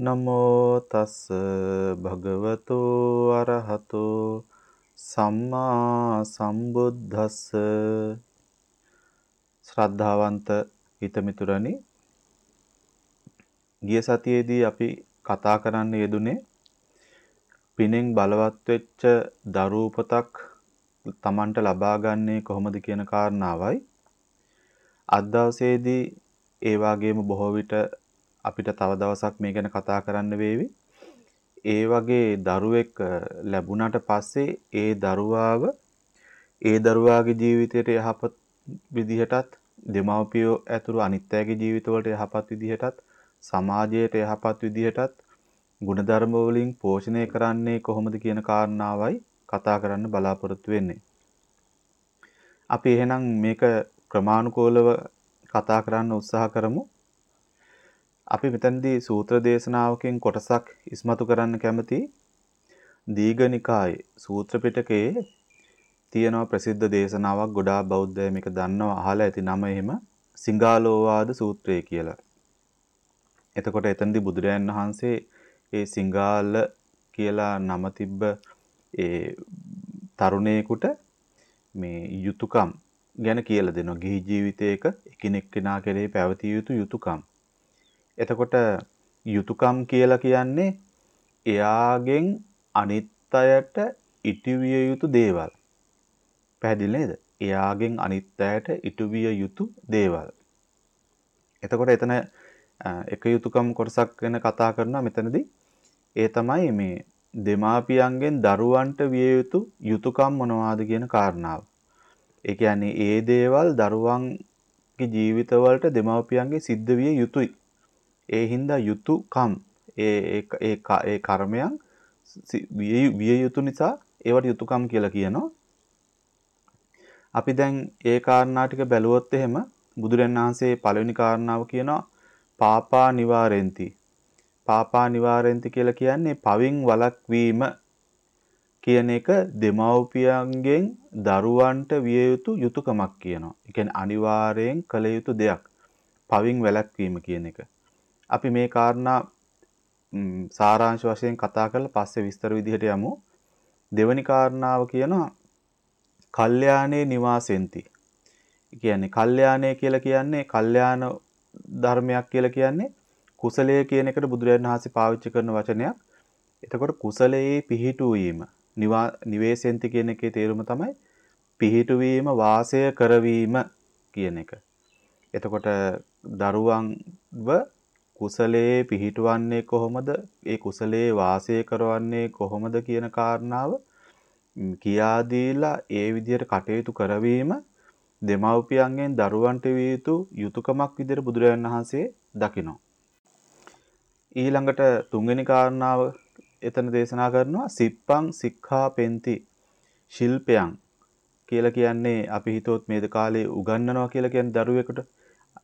නමෝ තස් භගවතු අරහතෝ සම්මා සම්බුද්දස්ස. ශ්‍රද්ධාවන්ත හිතමිතුරනි ගිය සතියේදී අපි කතා කරන්න යෙදුනේ පිනෙන් බලවත් වෙච්ච දරූපතක් Tamanට ලබා ගන්නේ කොහොමද කියන කාරණාවයි. අද දවසේදී ඒ වගේම බොහෝ විට අපිට තව දවසක් මේ ගැන කතා කරන්න වේවි. ඒ වගේ දරුවෙක් ලැබුණාට පස්සේ ඒ දරුවාව ඒ දරුවාගේ ජීවිතයට යහපත් විදිහටත් දෙමව්පියෝ ඇතුළු අනිත් අයගේ ජීවිතවලට යහපත් විදිහටත් සමාජයට යහපත් විදිහටත් ಗುಣධර්ම වලින් පෝෂණය කරන්නේ කොහොමද කියන කාරණාවයි කතා කරන්න බලාපොරොත්තු වෙන්නේ. අපි එහෙනම් මේක ක්‍රමානුකූලව කතා කරන්න උත්සාහ කරමු. අපි මෙතනදී සූත්‍ර දේශනාවකින් කොටසක් ඉස්මතු කරන්න කැමති දීඝනිකායේ සූත්‍ර පිටකයේ තියෙනවා ප්‍රසිද්ධ දේශනාවක් ගොඩාක් බෞද්ධය මේක දන්නවා අහලා ඇති නම එහෙම සිංගාලෝවාද සූත්‍රය කියලා. එතකොට එතනදී බුදුරයන් වහන්සේ ඒ සිංගාල කියලා නම තිබ්බ ඒ තරුණයෙකුට මේ යුතුයකම් ගැන කියලා දෙනවා. ගිහි ජීවිතයක එකිනෙක කෙනා කෙරෙහි පැවතිය යුතු යුතුයකම්. එතකොට යුතුයකම් කියලා කියන්නේ එයාගෙන් අනිත් අයට ඉටුවිය යුතු දේවල්. පැහැදිලි නේද? එයාගෙන් අනිත් අයට ඉටුවිය යුතු දේවල්. එතකොට එතන එක යුතුයකම් කොටසක් ගැන කතා කරනවා මෙතනදී. ඒ තමයි මේ දෙමාපියන්ගෙන් දරුවන්ට විය යුතු යුතුයකම් මොනවාද කියන කාරණාව. ඒ කියන්නේ ඒ දේවල් දරුවන්ගේ ජීවිතවලට දෙමාපියන්ගේ සිද්ධ විය යුතුයි. ඒ හින්දා යුතුයකම් ඒ ඒ ඒ කර්මයන් විය යුතු නිසා ඒවට යුතුයකම් කියලා කියනවා. අපි දැන් ඒ කාරණා ටික බැලුවොත් එහෙම බුදුරන් වහන්සේ පළවෙනි කාරණාව කියනවා පාපා නිවාරෙන්ති. පාපා නිවාරෙන්ති කියලා කියන්නේ පවින් වළක්වීම කියන එක දෙමව්පියන්ගෙන් දරුවන්ට විය යුතු යුතුයකමක් කියනවා. ඒ කියන්නේ අනිවාර්යෙන් කළ යුතු දෙයක්. පවින් වැළැක්වීම කියන එක. අපි මේ කාරණා සාරාංශ වශයෙන් කතා කරලා පස්සේ විස්තර විදිහට යමු. දෙවැනි කාරණාව කියනවා කල්යාණේ නිවාසෙන්ති. කියන්නේ කල්යාණේ කියලා කියන්නේ කල්යාණ ධර්මයක් කියලා කියන්නේ කුසලයේ කියන එකට බුදුරජාණන් වහන්සේ පාවිච්චි කරන වචනයක්. එතකොට කුසලයේ පිහිටුවීම නිවේසෙන්ති කියන එකේ තේරුම තමයි පිහිටුවීම වාසය කරවීම කියන එක. එතකොට දරුවන්ව කුසලයේ පිහිටවන්නේ කොහොමද? ඒ කුසලයේ වාසය කරවන්නේ කොහොමද කියන කාරණාව කියා දීලා ඒ විදිහට කටයුතු කරවීම දෙමව්පියන්ගෙන් දරුවන්ට විය යුතු යුතුයකමක් විදිහට බුදුරජාණන් වහන්සේ දකිනවා. ඊළඟට තුන්වෙනි කාරණාව එතන දේශනා කරනවා සිප්පං සික්ඛා පෙන්ති ශිල්පයන් කියලා කියන්නේ අපි හිතුවොත් මේ කාලේ උගන්වනවා කියලා කියන්නේ දරුවෙකුට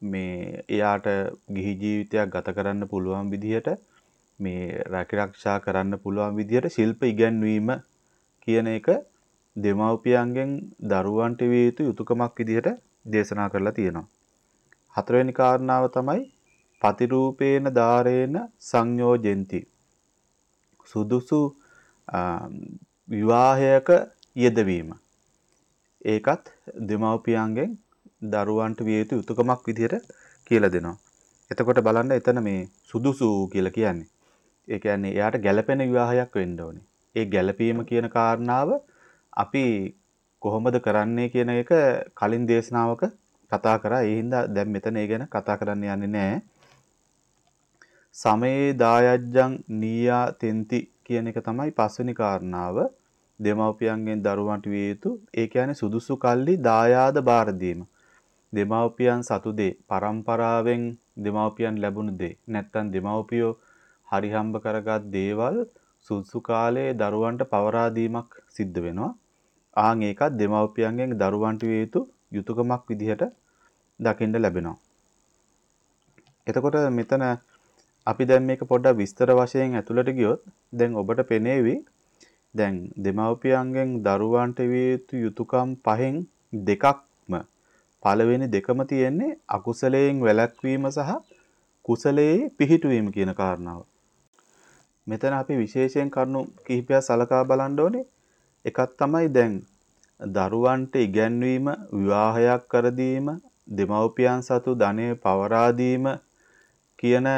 මේ එයාට ගිහි ජීවිතයක් ගත කරන්න පුළුවන් විදිහට මේ රැකිරක්ෂා කරන්න පුළුවන් විදිහට ශිල්ප ඉගැන්වීම කියන එක දෙමව්පියන්ගෙන් දරුවන්ට විය යුතු යුතුයකමක් විදිහට දේශනා කරලා තියෙනවා. හතරවෙනි කාරණාව තමයි පතිරූපේන ධාරේන සංයෝජෙන්ති. සුදුසු විවාහයක යෙදවීම. ඒකත් දෙමව්පියන්ගෙන් දරුවන්ට විය යුතු යුතුයකමක් විදිහට කියලා දෙනවා. එතකොට බලන්න එතන මේ සුදුසු කියලා කියන්නේ. ඒ කියන්නේ එයාට ගැළපෙන විවාහයක් වෙන්න ඕනේ. ඒ ගැළපීම කියන කාරණාව අපි කොහොමද කරන්නේ කියන එක කලින් දේශනාවක කතා කරා. ඒ හින්දා දැන් මෙතන ඒ ගැන කතා කරන්න යන්නේ නැහැ. සමයේ දායජ්ජං නීයා තෙන්ති කියන එක තමයි පස්වෙනි කාරණාව. දෙමව්පියන්ගෙන් දරුවන්ට විය යුතු ඒ කියන්නේ සුදුසු කල්ලි දායාද බාර දීම. දෙමව්පියන් සතු දේ පරම්පරාවෙන් දෙමව්පියන් ලැබුණු දේ නැත්තම් දෙමව්පියෝ හරි හම්බ කරගත් දේවල් සුසු කාලයේ දරුවන්ට පවරා දීමක් සිද්ධ වෙනවා. ආන් ඒකත් දෙමව්පියන්ගෙන් දරුවන්ට විය යුතු යුතුයකමක් විදිහට දකින්න ලැබෙනවා. එතකොට මෙතන අපි දැන් මේක පොඩ්ඩක් විස්තර වශයෙන් ඇතුළට ගියොත් දැන් ඔබට පෙනේවි දැන් දෙමව්පියන්ගෙන් දරුවන්ට විය යුතු යුතුයකම් පහෙන් දෙකක්ම පළවෙනි දෙකම තියෙන්නේ අකුසලයෙන් වැළැක්වීම සහ කුසලයේ පිහිටුවීම කියන කාරණාව. මෙතන අපි විශේෂයෙන් කරුණු කිහිපයක් සලකා බලන්න ඕනේ. එකක් තමයි දැන් දරුවන්ට ඉගැන්වීම, විවාහයක් කර දීම, දෙමව්පියන් සතු ධනෙ පවරා දීම කියන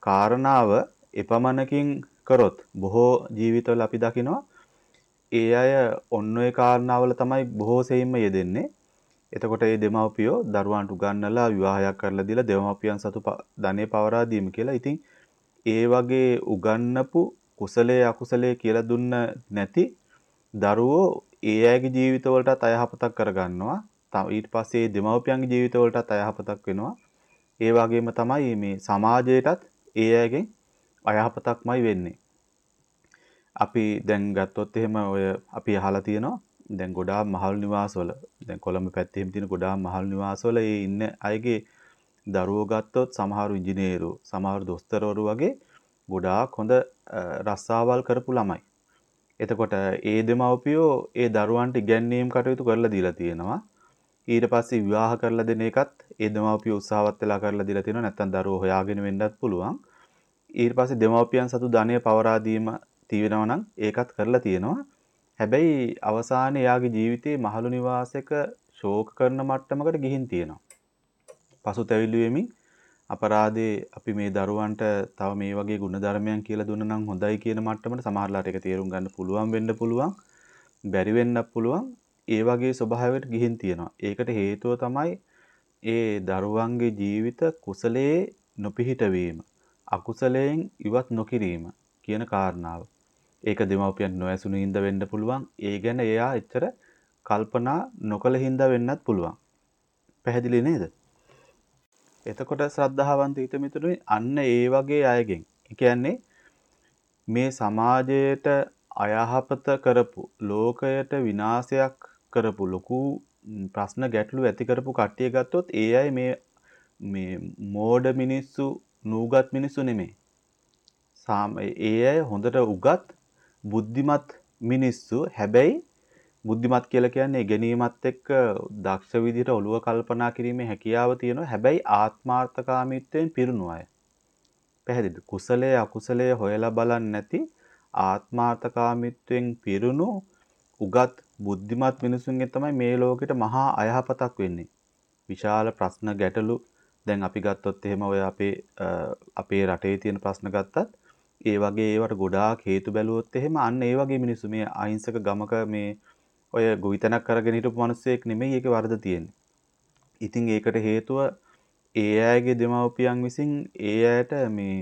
කාරණාව එපමණකින් කරොත් බොහෝ ජීවිතවල අපි දකිනවා ඒ අය ඔන්න ඔය කාරණාවල තමයි බොහෝ සෙයින්ම යෙදෙන්නේ. එතකොට මේ දෙමව්පියෝ දරුවන්ට උගන්වලා විවාහයක් කරලා දීලා දෙමව්පියන් සතු ධනෙ පවරා දීම කියලා. ඉතින් ඒ වගේ උගන්නපු කුසලයේ අකුසලයේ කියලා දුන්න නැති දරුවෝ ඒ අයගේ ජීවිතවලටත් අයහපතක් කරගන්නවා. ඊට පස්සේ දෙමව්පියන්ගේ ජීවිතවලටත් අයහපතක් වෙනවා. ඒ වගේම තමයි මේ සමාජයටත් ඒ අයගෙන් අයහපතක්මයි වෙන්නේ. අපි දැන් ගත්තොත් එහෙම ඔය අපි අහලා තියෙනවා දැන් ගොඩාක් මහල් නිවාසවල දැන් කොළඹ පැත්තේ එහෙම තියෙන ගොඩාක් මහල් නිවාසවල ඒ ඉන්න අයගේ දරුවෝ ගත්තොත් සමහරු ඉංජිනේරු සමහරු දොස්තරවරු වගේ ගොඩාක් හොඳ රස්සාවල් කරපු ළමයි. එතකොට ඒ දෙමව්පියෝ ඒ දරුවන්ට ඉගැන්වීම් කටයුතු කරලා දීලා තියෙනවා. ඊට පස්සේ විවාහ කරලා දෙන එකත් ඒ දෙමව්පියෝ උත්සාහවත් වෙලා කරලා දීලා තියෙනවා. නැත්නම් දරුවෝ හොයාගෙන වෙන්නත් පුළුවන්. ඊට පස්සේ දෙමව්පියන් සතු ධනය පවරා දීම තියෙනවා නම් ඒකත් කරලා තියෙනවා. හැබැයි අවසානයේ එයාගේ ජීවිතේ මහලු නිවාසයක ශෝක කරන මට්ටමකට ගිහින් තියෙනවා. පසුතැවිලි වෙමින් අපරාධේ අපි මේ දරුවන්ට තව මේ වගේ ගුණධර්මයන් කියලා දුන්න නම් හොඳයි කියන මට්ටමට සමහරලාට ඒක තේරුම් ගන්න පුළුවන් වෙන්න පුළුවන්. බැරි වෙන්නත් පුළුවන්. ඒ වගේ ස්වභාවයකට ගිහින් තියෙනවා. ඒකට හේතුව තමයි ඒ දරුවන්ගේ ජීවිත කුසලයේ නොපිහිට වීම, අකුසලයෙන් ඉවත් නොකිරීම කියන කාරණාව. ඒක දෙමව්පියන් නොඇසුණු හින්දා වෙන්න පුළුවන්. ඒ ගැන එයා එච්චර කල්පනා නොකළ හින්දා වෙන්නත් පුළුවන්. පැහැදිලි නේද? එතකොට ශ්‍රද්ධාවන්ත හිතමිතුරුනි අන්න ඒ වගේ අයගෙන්. ඒ කියන්නේ මේ සමාජයට අයහපත කරපු ලෝකයට විනාශයක් කරපු ලොකු ප්‍රශ්න ගැටලු ඇති කරපු කට්ටිය ගත්තොත් ඒ අය මේ මේ මෝඩ මිනිස්සු නූගත් මිනිස්සු නෙමෙයි. ඒ අය හොඳට උගත් බුද්ධිමත් මිනිස්සු හැබැයි බුද්ධිමත් කියලා කියන්නේ ගැනීමත් එක්ක දක්ෂ විදිහට ඔළුව කල්පනා කිරීමේ හැකියාව තියෙනවා හැබැයි ආත්මාර්ථකාමීත්වයෙන් පිරුණු අය. පැහැදිලිද? කුසලයේ අකුසලයේ හොයලා බලන්නේ නැති ආත්මාර්ථකාමීත්වයෙන් පිරුණු උගත් බුද්ධිමත් මිනිසුන්ගේ තමයි මේ ලෝකෙට මහා අයහපතක් වෙන්නේ. විශාල ප්‍රශ්න ගැටලු දැන් අපි ගත්තොත් එහෙම ඔය අපේ අපේ රටේ තියෙන ප්‍රශ්න ගත්තත් ඒ වගේ ඒවට ගොඩාක් හේතු බැලුවොත් එහෙම අන්න ඒ වගේ මිනිස්සු මේ අහිංසක ගමක මේ ඔය ගොවිතැනක් කරගෙන හිටපු මිනිස්සෙක් නෙමෙයි ඒකේ වරද තියෙන්නේ. ඉතින් ඒකට හේතුව ඒ අයගේ දෙමව්පියන් විසින් ඒ අයට මේ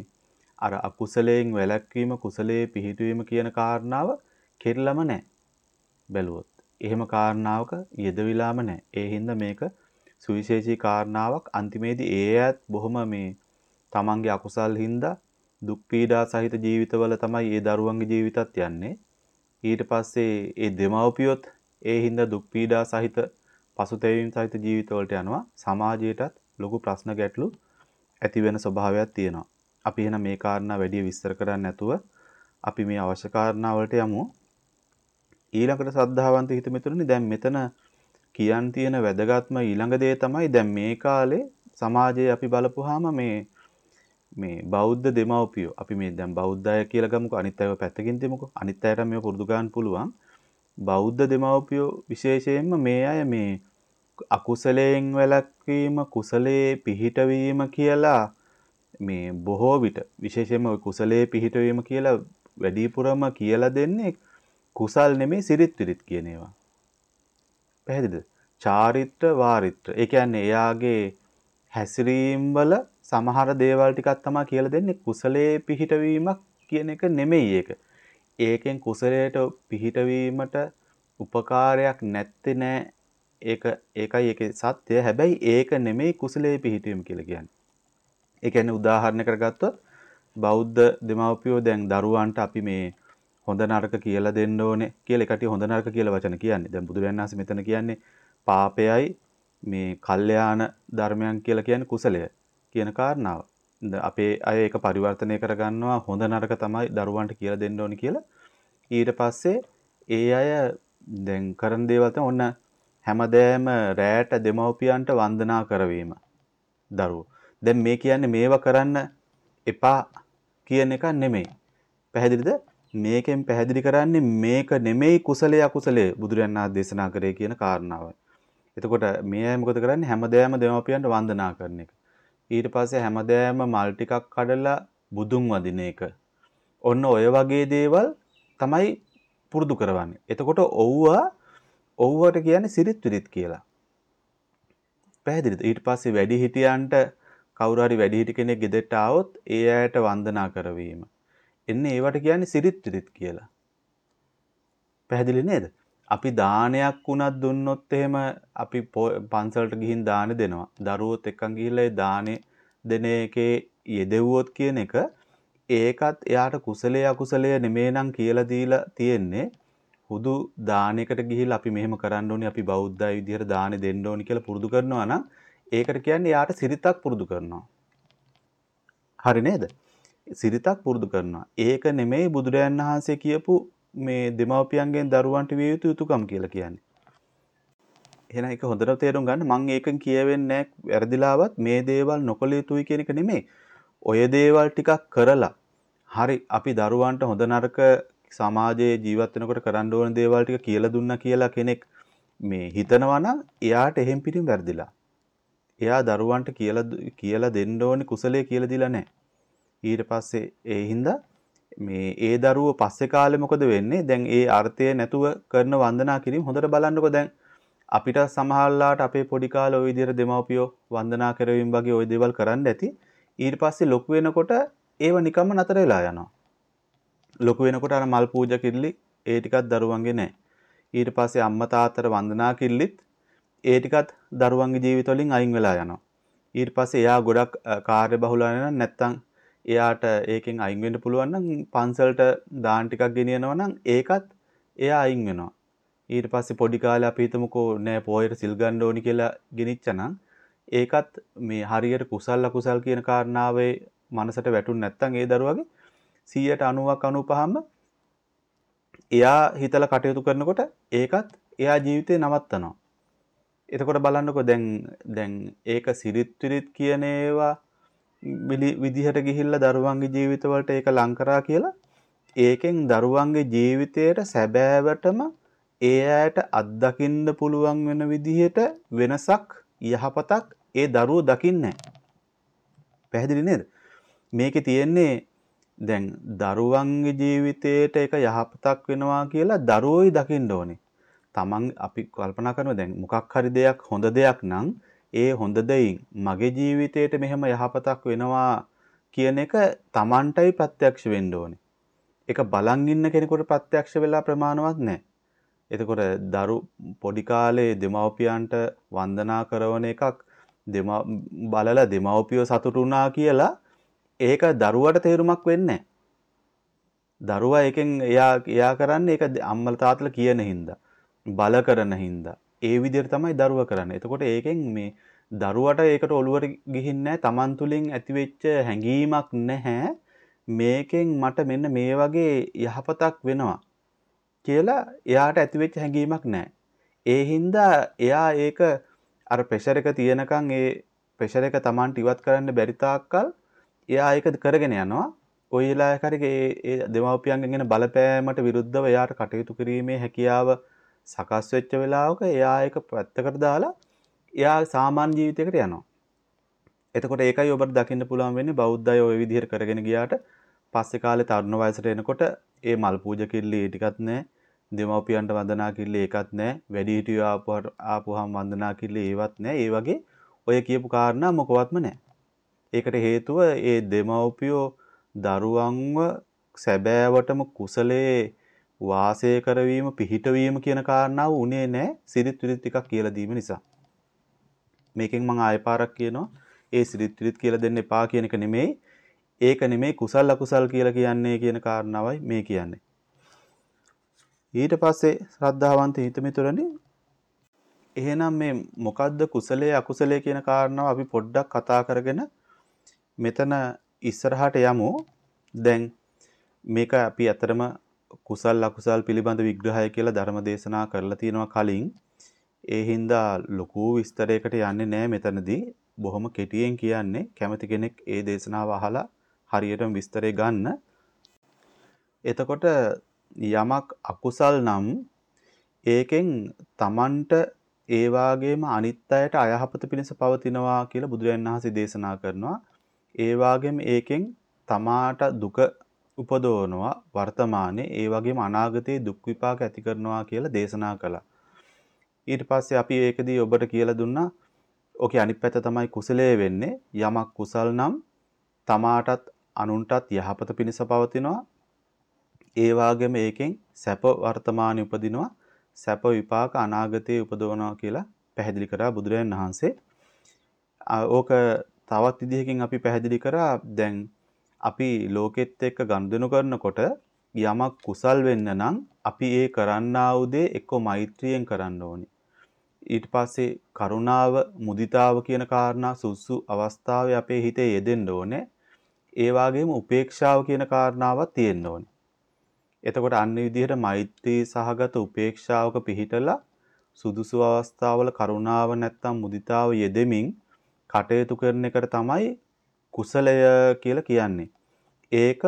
අර අකුසලයෙන් වැළැක්වීම කුසලයේ පිහිටුවීම කියන කාරණාව කෙරළම නැහැ. බැලුවොත්. එහෙම කාරණාවක යෙදවිලාම නැහැ. ඒ හින්දා මේක සුවිශේෂී කාරණාවක් අන්තිමේදී ඒ අයත් බොහොම මේ තමන්ගේ අකුසල් හින්දා දුක් පීඩා සහිත ජීවිතවල තමයි ඒ දරුවන්ගේ ජීවිතත් යන්නේ. ඊට පස්සේ ඒ දෙමව්පියොත් ඒ හින්දා දුක් පීඩා සහිත පසුතැවීම් සහිත ජීවිතවලට යනවා. සමාජයටත් ලොකු ප්‍රශ්න ගැටලු ඇති වෙන ස්වභාවයක් තියෙනවා. අපි එහෙනම් මේ කාරණා වැඩි විස්තර කරන්නේ නැතුව අපි මේ අවශ්‍ය කාරණා වලට යමු. ඊළඟට සද්ධාවන්ත හිත මෙතුණනේ දැන් මෙතන කියන් තියෙන වැදගත්ම ඊළඟ දේ තමයි දැන් මේ කාලේ සමාජයේ අපි බලපුවාම මේ මේ බෞද්ධ දෙමව්පියෝ අපි මේ දැන් බෞද්ධ අය කියලා ගමුකෝ අනිත් අයව පැත්තකින් දෙමුකෝ අනිත් අයට මේව පුරුදු ගන්න පුළුවන් බෞද්ධ දෙමව්පියෝ විශේෂයෙන්ම මේ අය මේ අකුසලයෙන් වැළැක්වීම කුසලයේ පිහිටවීම කියලා මේ බොහෝ විට විශේෂයෙන්ම කුසලයේ පිහිටවීම කියලා වැඩිපුරම කියලා දෙන්නේ කුසල් නෙමෙයි සිරිත් විරිත් කියන ඒවා. පැහැදිලිද? චාරිත්‍ර වාරිත්‍ර. ඒ කියන්නේ එයාගේ හැසිරීම් වල සමහර දේවල් ටිකක් තමයි කියලා දෙන්නේ කුසලයේ පිහිටවීමක් කියන එක නෙමෙයි ඒක. ඒකෙන් කුසලයට පිහිටවීමට උපකාරයක් නැත්තේ නෑ. ඒක ඒකයි ඒකේ සත්‍ය. හැබැයි ඒක නෙමෙයි කුසලයේ පිහිටවීම කියලා කියන්නේ. ඒ කියන්නේ උදාහරණයකට ගත්තොත් බෞද්ධ දෙමව්පියෝ දැන් දරුවන්ට අපි මේ හොඳ නරක කියලා දෙන්න ඕනේ කියලා එකට හොඳ නරක කියලා වචන කියන්නේ. දැන් බුදුරජාණන් වහන්සේ මෙතන කියන්නේ පාපයයි මේ කල්යාණ ධර්මයන් කියලා කියන්නේ කුසලය. කියන කාරණාව. අපේ අය ඒක පරිවර්තනය කරගන්නවා හොඳ නරක තමයි දරුවන්ට කියලා දෙන්න ඕනි කියලා. ඊට පස්සේ ඒ අය දැන් කරන දේවල් තමයි ඔන්න හැමදෑම රැයට දෙමව්පියන්ට වන්දනා කරවීම. දරුවෝ. දැන් මේ කියන්නේ මේව කරන්න එපා කියන එක නෙමෙයි. පැහැදිලිද? මේකෙන් පැහැදිලි කරන්නේ මේක නෙමෙයි කුසලයේ අකුසලයේ බුදුරයන් වහන්සේ දේශනා කරේ කියන කාරණාවයි. එතකොට මේ අය මොකද කරන්නේ හැමදේම දෙමාපියන්ට වන්දනා කරන එක. ඊට පස්සේ හැමදේම මල් ටිකක් කඩලා බුදුන් වදින එක. ඔන්න ඔය වගේ දේවල් තමයි පුරුදු කරවන්නේ. එතකොට ඔව්වා ඔව්වට කියන්නේ සිරිත් විරිත් කියලා. පැහැදිලිද? ඊට පස්සේ වැඩි හිටියන්ට කවුරු හරි වැඩි හිටි කෙනෙක් ගෙදරට ආවොත් ඒ අයට වන්දනා කරවීම. එන්නේ ඒවට කියන්නේ සිරිත් විරිත් කියලා. පැහැදිලි නේද? අපි දානයක් වුණත් දුන්නොත් එහෙම අපි පන්සලට ගිහින් දාන දෙනවා. දරුවොත් එක්කන් ගිහිල්ලා ඒ දානේ දෙන එකේ යෙදෙව්වොත් කියන එක ඒකත් එයාට කුසලයේ අකුසලයේ නෙමෙයිනම් කියලා දීලා තියෙන්නේ. හුදු දානයකට ගිහිල්ලා අපි මෙහෙම කරන්න ඕනේ අපි බෞද්ධයි විදිහට දානේ දෙන්න ඕනේ කියලා පුරුදු කරනවා නම් ඒකට කියන්නේ යාට සිරිතක් පුරුදු කරනවා. හරි නේද? සිරිතක් පුරුදු කරනවා. ඒක නෙමෙයි බුදුරයන් වහන්සේ කියපු මේ දෙමව්පියන්ගෙන් දරුවන්ට විය යුතු යුතුයකම් කියලා කියන්නේ. එහෙනම් ඒක හොඳට තේරුම් ගන්න මම ඒකෙන් කියවෙන්නේ නැහැ වැරදිලාවත් මේ දේවල් නොකළ යුතුයි කියන එක නෙමෙයි. ඔය දේවල් ටිකක් කරලා හරි අපි දරුවන්ට හොඳ නරක සමාජයේ ජීවත් වෙනකොට කරන්න ඕන දේවල් ටික කියලා දුන්නා කියලා කෙනෙක් මේ හිතනවා නම් එයාට එහෙම් පිටින් වැරදිලා. එයා දරුවන්ට කියලා කියලා දෙන්න ඕනේ කුසලයේ කියලා දීලා නැහැ. ඊට පස්සේ ඒ හින්දා මේ ඒ දරුව පස්සේ කාලේ මොකද වෙන්නේ? දැන් ඒ අර්ථය නැතුව කරන වන්දනා කිරීම හොඳට බලන්නකෝ දැන් අපිට සමහරලාට අපේ පොඩි කාලේ ওই විදිහට දෙමව්පියෝ වන්දනා කරවීම වගේ ওই දේවල් කරන්න ඇති. ඊට පස්සේ ලොකු වෙනකොට ඒව නිකම්ම නතර වෙලා යනවා. ලොකු වෙනකොට අර මල් පූජා කිල්ලි ඒ ටිකක් දරුවන්ගේ නැහැ. ඊට පස්සේ අම්මා තාත්තට වන්දනා කිල්ලිත් ඒ ටිකත් දරුවන්ගේ ජීවිතවලින් අයින් වෙලා යනවා. ඊට පස්සේ එයා ගොඩක් කාර්ය බහුල නැත්නම් එයාට ඒකෙන් අයින් වෙන්න පුළුවන් නම් පන්සලට දාන ටිකක් ගෙනියනවා නම් ඒකත් එයා අයින් වෙනවා. ඊට පස්සේ පොඩි කාලේ අපි හිතමුකෝ නෑ පොයට සිල් ගන්න ඕනි කියලා ගෙනිච්චනම් ඒකත් මේ හරියට කුසල් අකුසල් කියන කාරණාවේ මනසට වැටුනේ නැත්නම් ඒ දරුවගේ 190ක් 95ම එයා හිතලා කටයුතු කරනකොට ඒකත් එයා ජීවිතේ නවත්තනවා. එතකොට බලන්නකෝ දැන් දැන් ඒක සිරිත් විරිත් කියන ඒවා විදිහට ගිහිල්ලා දරුවන්ගේ ජීවිතවලට ඒක ලං කරා කියලා ඒකෙන් දරුවන්ගේ ජීවිතයට සැබෑවටම ඒ ඇයට අත්දකින්න පුළුවන් වෙන විදිහට වෙනසක් යහපතක් ඒ දරුවෝ දකින්නේ පැහැදිලි නේද? මේකේ තියෙන්නේ දැන් දරුවන්ගේ ජීවිතයට ඒක යහපතක් වෙනවා කියලා දරුවෝයි දකින්න ඕනේ. තමන් අපි කල්පනා කරනවා දැන් මොකක් හරි දෙයක් හොඳ දෙයක් නම් ඒ හොඳ දෙයින් මගේ ජීවිතේට මෙහෙම යහපතක් වෙනවා කියන එක Tamanටයි ප්‍රත්‍යක්ෂ වෙන්න ඕනේ. ඒක බලන් ඉන්න කෙනෙකුට ප්‍රත්‍යක්ෂ වෙලා ප්‍රමාණවත් නැහැ. එතකොට දරු පොඩි කාලේ දෙමව්පියන්ට වන්දනා කරන එකක් දෙම බලලා දෙමව්පියෝ සතුටු වුණා කියලා ඒක දරුවට තේරුමක් වෙන්නේ දරුවා එකෙන් එයා එයා කරන්නේ ඒක අම්මලා තාත්තලා කියන හින්දා බල කරන හින්දා ඒ විදිහට තමයි දරුවා කරන්නේ. එතකොට ඒකෙන් මේ දරුවට ඒකට ඔළුවට ගිහින් නැහැ. Taman තුලින් ඇතිවෙච්ච හැඟීමක් නැහැ. මේකෙන් මට මෙන්න මේ වගේ යහපතක් වෙනවා කියලා එයාට ඇතිවෙච්ච හැඟීමක් නැහැ. ඒ හින්දා එයා ඒක අර ප්‍රෙෂර් එක තියෙනකන් ඒ ප්‍රෙෂර් එක Tamanට ඉවත් කරන්න බැරි තාක්කල් එයා ඒක කරගෙන යනවා. කොයි වෙලාවක හරි ඒ දෙමව්පියන්ගෙන් එන බලපෑමට විරුද්ධව එයාට කටයුතු කිරීමේ හැකියාව සකස් වෙච්ච වෙලාවක එයා ඒක පැත්තකට දාලා එයා සාමාන්‍ය ජීවිතයකට යනවා. එතකොට ඒකයි ඔබට දකින්න පුළුවන් වෙන්නේ බෞද්ධය ওই විදිහට කරගෙන ගියාට පස්සේ කාලේ තරුණ වයසට එනකොට ඒ මල් පූජා කිල්ලි ඒ ටිකත් නැහැ. දෙමව්පියන්ට වන්දනා කිල්ලි ඒකත් නැහැ. වැඩිහිටියෝ ආපුවාට ආපුවාම වන්දනා කිල්ලි ඒවත් නැහැ. ඒ වගේ ඔය කියපු කාරණා මොකවත්ම නැහැ. ඒකට හේතුව ඒ දෙමව්පියෝ දරුවන්ව සැබෑවටම කුසලයේ වාසය කරවීම පිහිටවීම කියන කාරණාව උනේ නැහැ සිරිත් විරිත් ටිකක් කියලා දීම නිසා. මේකෙන් මම ආයෙ පාරක් කියනවා ඒ සිරිත් විරිත් කියලා දෙන්න එපා කියන එක නෙමෙයි. ඒක නෙමෙයි කුසල් අකුසල් කියලා කියන්නේ කියන කාරණාවයි මේ කියන්නේ. ඊට පස්සේ ශ්‍රද්ධාවන්ත හිතමිතුරනි එහෙනම් මේ මොකද්ද කුසලයේ අකුසලයේ කියන කාරණාව අපි පොඩ්ඩක් කතා කරගෙන මෙතන ඉස්සරහට යමු. දැන් මේක අපි අතරම කුසල් අකුසල් පිළිබඳ විග්‍රහය කියලා ධර්ම දේශනා කරලා තියෙනවා කලින්. ඒ හින්දා ලොකු විස්තරයකට යන්නේ නැහැ මෙතනදී. බොහොම කෙටියෙන් කියන්නේ කැමති කෙනෙක් ඒ දේශනාව අහලා හරියටම විස්තරය ගන්න. එතකොට යමක් අකුසල් නම් ඒකෙන් Tamanට ඒ වාගේම අනිත් අයට අයහපත පිණිස පවතිනවා කියලා බුදුරජාණන් වහන්සේ දේශනා කරනවා. ඒ වාගේම ඒකෙන් තමාට දුක උපදවනවා වර්තමානයේ ඒ වගේම අනාගතයේ දුක් විපාක ඇති කරනවා කියලා දේශනා කළා. ඊට පස්සේ අපි ඒකදී ඔබට කියලා දුන්නා ඕකේ අනිත් පැත්ත තමයි කුසලයේ වෙන්නේ යමක් කුසල් නම් තමාටත් අනුන්ටත් යහපත පිණිස පවතිනවා ඒ වගේම ඒකෙන් සැප වර්තමානයේ උපදිනවා සැප විපාක අනාගතයේ උපදවනවා කියලා පැහැදිලි කරා බුදුරජාණන් වහන්සේ. ඕක තවත් විදිහකින් අපි පැහැදිලි කරා දැන් අපි ලෝකෙත් එක්ක ගනුදෙනු කරනකොට යමක් කුසල් වෙන්න නම් අපි ඒ කරන්නා වූ දේ එක්ක මෛත්‍රියෙන් කරන්න ඕනේ. ඊට පස්සේ කරුණාව, මුදිතාව කියන කාරණා සුසු අවස්ථාවේ අපේ හිතේ යෙදෙන්න ඕනේ. ඒ වගේම උපේක්ෂාව කියන කාරණාවක් තියෙන්න ඕනේ. එතකොට අන්න විදිහට මෛත්‍රී සහගත උපේක්ෂාවක පිහිටලා සුදුසු අවස්ථාවල කරුණාව නැත්තම් මුදිතාව යෙදෙමින් කටයුතු කරන එකට තමයි කුසලය කියලා කියන්නේ. ඒක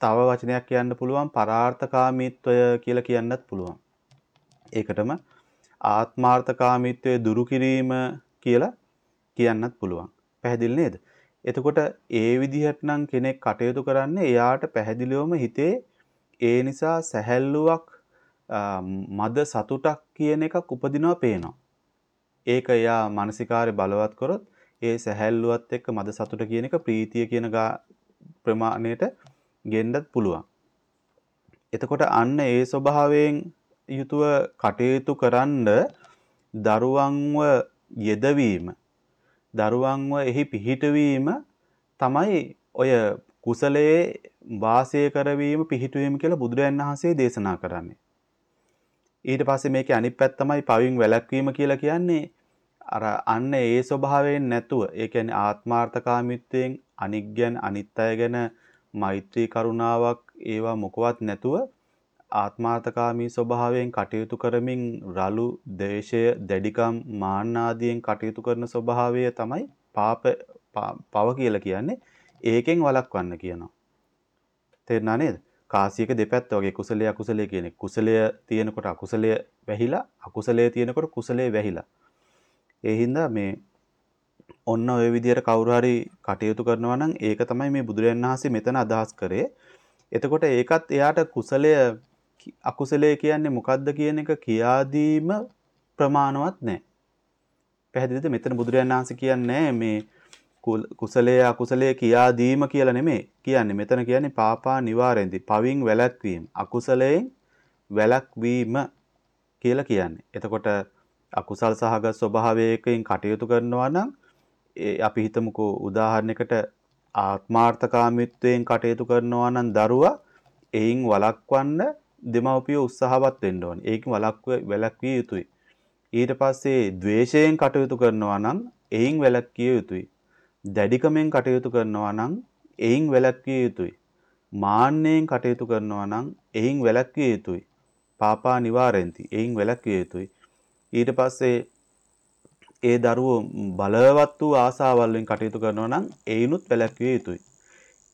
තව වචනයක් කියන්න පුළුවන් පරාර්ථකාමීත්වය කියලා කියන්නත් පුළුවන්. ඒකටම ආත්මාර්ථකාමීත්වය දුරු කිරීම කියලා කියන්නත් පුළුවන්. පැහැදිලි නේද? එතකොට ඒ විදිහට නම් කෙනෙක් කටයුතු කරන්නේ එයාට පැහැදිලිවම හිතේ ඒ නිසා සැහැල්ලුවක් මද සතුටක් කියන එකක් උපදිනවා පේනවා. ඒක එයා මානසිකාරය බලවත් කරොත් ඒ සැහැල්ලුවත් එක්ක මද සතුට කියන එක ප්‍රීතිය කියන ප්‍රමාණයට ගෙන්නත් පුළුවන්. එතකොට අන්න ඒ ස්වභාවයෙන් යුතුව කටයුතු කරන්න දරුවන්ව යෙදවීම දරුවන්ව එහි පිහිටවීම තමයි ඔය කුසලයේ වාසය කරවීම පිහිටුවීම කියලා බුදුරජාන් වහන්සේ දේශනා කරන්නේ. ඊට පස්සේ මේකේ අනිත් පැත්ත තමයි පවින් වැළැක්වීම කියලා කියන්නේ අර අන්න ඒ ස්වභාවයෙන් නැතුව ඒ කියන්නේ ආත්මාර්ථකාමීත්වයෙන් අනික් ගැන අනිත් අය ගැන මෛත්‍රී කරුණාවක් ඒවා මොකවත් නැතුව ආත්මාර්ථකාමී ස්වභාවයෙන් කටයුතු කරමින් රළු දේශය දැඩිකම් මාන්න ආදියෙන් කටයුතු කරන ස්වභාවය තමයි පාප පව කියලා කියන්නේ ඒකෙන් වළක්වන්න කියනවා. තේරුණා නේද? කාසියක දෙපැත්ත වගේ කුසලයේ අකුසලයේ කියන කුසලය තියෙනකොට අකුසලය වැහිලා අකුසලයේ තියෙනකොට කුසලයේ වැහිලා. ඒ හින්දා මේ ඔන්න ඔය විදිහට කවුරු හරි කටයුතු කරනවා නම් ඒක තමයි මේ බුදුරජාණන් වහන්සේ මෙතන අදහස් කරේ. එතකොට ඒකත් එයාට කුසලය අකුසලය කියන්නේ මොකද්ද කියන එක කියා දීම ප්‍රමාණවත් නැහැ. පැහැදිලිද? මෙතන බුදුරජාණන් වහන්සේ කියන්නේ මේ කුසලයේ අකුසලයේ කියා දීම කියලා නෙමෙයි කියන්නේ මෙතන කියන්නේ පාපා නිවාරෙන්දි පවින් වැළැක්වීම අකුසලයෙන් වැළැක්වීම කියලා කියන්නේ. එතකොට අකුසල් සහගත ස්වභාවයකින් කටයුතු කරනවා නම් අපි හිතමුකෝ උදාහරණයකට ආත්මාර්ථකාමීත්වයෙන් කටයුතු කරනවා නම් දරුවා එයින් වළක්වන්න දෙමව්පියෝ උත්සාහවත් වෙන්න ඕනේ. ඒකෙන් වළක්ව වැළැක්විය යුතුයි. ඊට පස්සේ ද්වේෂයෙන් කටයුතු කරනවා නම් එයින් වැළැක්විය යුතුයි. දැඩිකමෙන් කටයුතු කරනවා නම් එයින් වැළැක්විය යුතුයි. මාන්නයෙන් කටයුතු කරනවා නම් එයින් වැළැක්විය යුතුයි. පාපා නිවාරෙන්ති එයින් වැළැක්විය යුතුයි. ඊට පස්සේ ඒ දරුවෝ බලවත් වූ ආසාවල් වලින් කටයුතු කරනවා නම් එයිනුත් වැළැක්විය යුතුයි.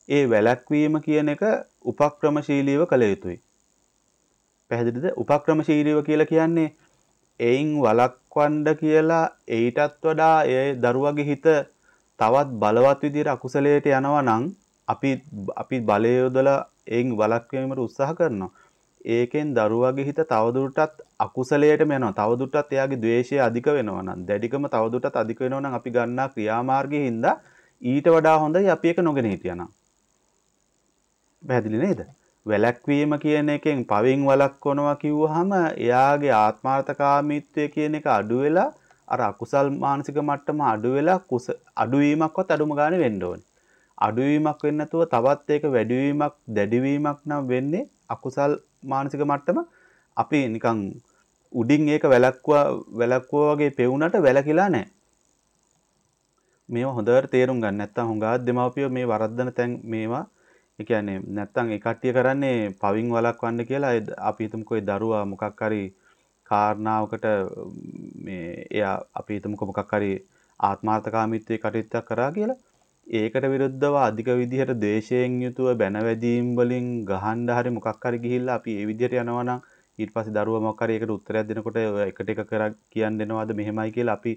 ඒ වැළැක්වීම කියන එක උපක්‍රමශීලීව කළ යුතුයි. පැහැදිලිද? උපක්‍රමශීලීව කියලා කියන්නේ එයින් වළක්වන්න කියලා ඊටත් වඩා ඒ දරුවගේ හිත තවත් බලවත් විදිහට අකුසලයට යනවා නම් අපි අපි බලය යොදලා එයින් වළක්වීමට උත්සාහ කරනවා. ඒකෙන් දරුවගේ හිත තවදුරටත් අකුසලයටම යනවා. තවදුරටත් එයාගේ ද්වේෂය අධික වෙනවා නම් දැඩිකම තවදුරටත් අධික වෙනවා නම් අපි ගන්නා ක්‍රියාමාර්ගයේ හින්දා ඊට වඩා හොඳයි අපි ඒක නොගෙන හිටියනම්. පැහැදිලි නේද? වැලැක්වීම කියන එකෙන් පවින් වළක්වනවා කිව්වහම එයාගේ ආත්මාර්ථකාමීත්වය කියන එක අඩු වෙලා අර අකුසල් මානසික මට්ටම අඩු වෙලා කුස අඩුවීමක්වත් අඩුම ගානේ වෙන්න ඕනේ. අඩුවීමක් වෙන්නේ නැතුව තවත් ඒක වැඩිවීමක් දැඩිවීමක් නම් වෙන්නේ අකුසල් මානසික මට්ටම. අපි නිකන් උඩින් ඒක වැලක්වා වැලක්වා වගේ පෙවුනට වැලකිලා නැහැ. මේවා හොඳට තේරුම් ගන්න. නැත්තම් හුඟක් දෙමව්පියෝ මේ වරද්දන තැන් මේවා ඒ කියන්නේ නැත්තම් ඒ කට්ටිය කරන්නේ පවින් වලක්වන්න කියලා. අපි හිතමුකෝ ඒ දරුවා මොකක් හරි කාරණාවකට මේ එයා අපි හිතමුකෝ මොකක් හරි ආත්මාර්ථකාමීත්වයේ කටයුත්තක් කරා කියලා. ඒකට විරුද්ධව අධික විදිහට දේශයෙන් යුතුව බැනවැදීම් වලින් ගහන්න හරි මොකක් හරි ගිහිල්ලා අපි ඒ විදිහට යනවා නම් ඊට පස්සේ දරුවා මොකක් හරි ඒකට උත්තරයක් දෙනකොට එකට එක කර කියන්න දෙනවාද මෙහෙමයි කියලා අපි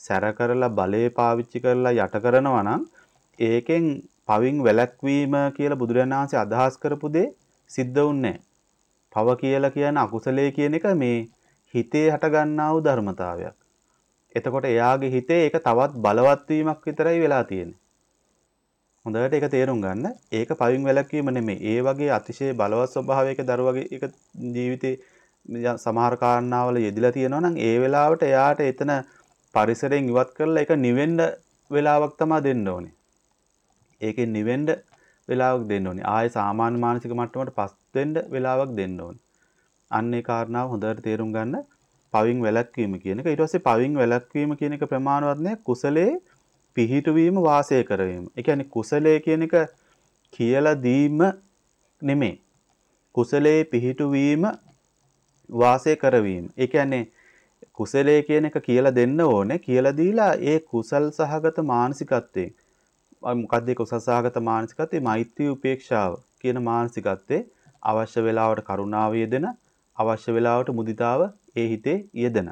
සැර කරලා බලේ පාවිච්චි කරලා යට කරනවා නම් ඒකෙන් පවින් වැළැක්වීම කියලා බුදුරජාණන් වහන්සේ අදහස් කරපු දේ සිද්ධ වුන්නේ පව කියලා කියන අකුසලයේ කියන එක මේ හිතේ හටගන්නා වූ ධර්මතාවයක්. එතකොට එයාගේ හිතේ ඒක තවත් බලවත් වීමක් විතරයි වෙලා තියෙන්නේ. හොඳට ඒක තේරුම් ගන්න. ඒක පවින් වැළැක්වීම නෙමෙයි. ඒ වගේ අතිශය බලවත් ස්වභාවයක දරුවගේ එක ජීවිතේ සමහර කාරණාවල යෙදිලා තියෙනවා නම් ඒ වෙලාවට එයාට එතන පරිසරයෙන් ඉවත් කරලා ඒක නිවෙන්න වෙලාවක් තමයි දෙන්න ඕනේ. ඒකෙන් නිවෙන්න වෙලාවක් දෙන්න ඕනේ. ආයේ සාමාන්‍ය මානසික මට්ටමකට පස් වෙන්න වෙලාවක් දෙන්න ඕනේ. අන්න ඒ කාරණාව හොඳට තේරුම් ගන්න. පවින් වැළැක්වීම කියන එක. ඊට පස්සේ පවින් වැළැක්වීම කියන එක ප්‍රමාණවත් නෑ කුසලයේ පිහිටුවීම වාසය කරවීම. ඒ කියන්නේ කුසලයේ කියන එක කියලා දීම නෙමෙයි. කුසලයේ පිහිටුවීම වාසය කරවීම. ඒ කියන්නේ කුසලයේ කියන එක කියලා දෙන්න ඕනේ. කියලා දීලා ඒ කුසල් සහගත මානසිකත්වයෙන් මොකද්ද කුසල් සහගත මානසිකත්වයේ මෛත්‍රී උපේක්ෂාව කියන මානසිකත්වයේ අවශ්‍ය වෙලාවට කරුණාව යෙදෙන අවශ්‍ය වෙලාවට මුදිතාව ඒ හිතේ යෙදෙන